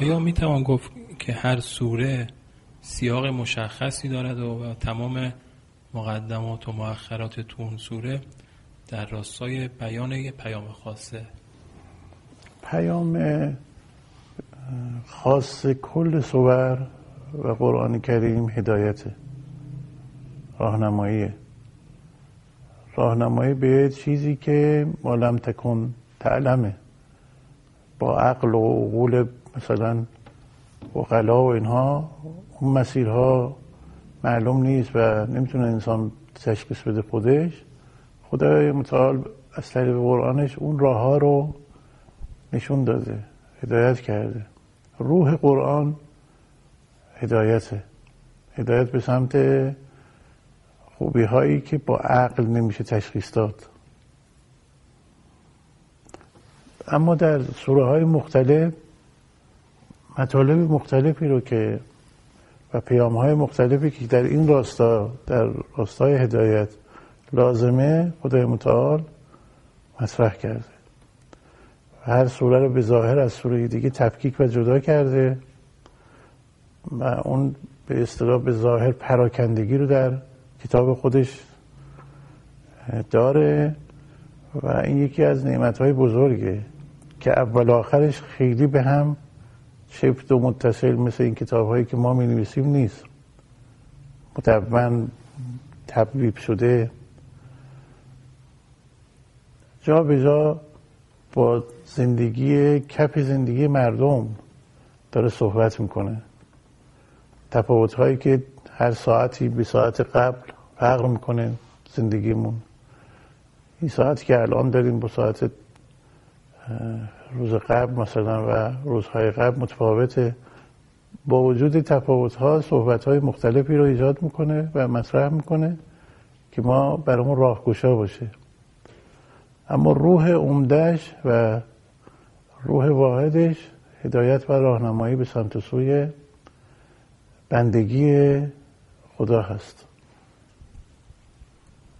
آیا می توان گفت که هر سوره سیاق مشخصی دارد و تمام مقدمات و مؤخرات تون سوره در راستای بیان یک پیام خاصه. پیام خاص کل سور و قرآن کریم هدایت راهنمایی. راهنمایی به چیزی که مالم تکن تعلمه. با عقل و عقول مثلا غلا و اینها اون مسیرها معلوم نیست و نمی‌تونه انسان تشخیص بده خودش. خدای متعال از طریق قرآنش اون راه ها رو نشون داده هدایت کرده. روح قرآن هدایته. هدایت به سمت خوبی هایی که با عقل نمیشه تشخیص داد. اما در سوره های مختلف مطالب مختلفی رو که و پیام های مختلفی که در این راستا در راستای هدایت لازمه خدای متعال مطرح کرده. هر سوره رو به ظاهر از سوره دیگه تفکیک و جدا کرده و اون به اصطلاح به ظاهر پراکندگی رو در کتاب خودش داره و این یکی از نعمت های بزرگه که اول آخرش خیلی به هم شفت و متصل مثل این کتاب هایی که ما می نویسیم نیست. متون تبویب شده. جا به جا با زندگی کپ زندگی مردم داره صحبت می‌کنه. تفاوت هایی که هر ساعتی به ساعت قبل فرق می‌کنه زندگیمون. این ساعتی که الان داریم با ساعت روز قبل مثلا و روزهای قبل متفاوته. با وجود تفاوت ها صحبت های مختلفی رو ایجاد می‌کنه و مطرح می‌کنه که ما برامون راهگشا باشه. اما روح عمدهش و روح واحدش هدایت و راهنمایی به سمت سوی بندگی خدا هست.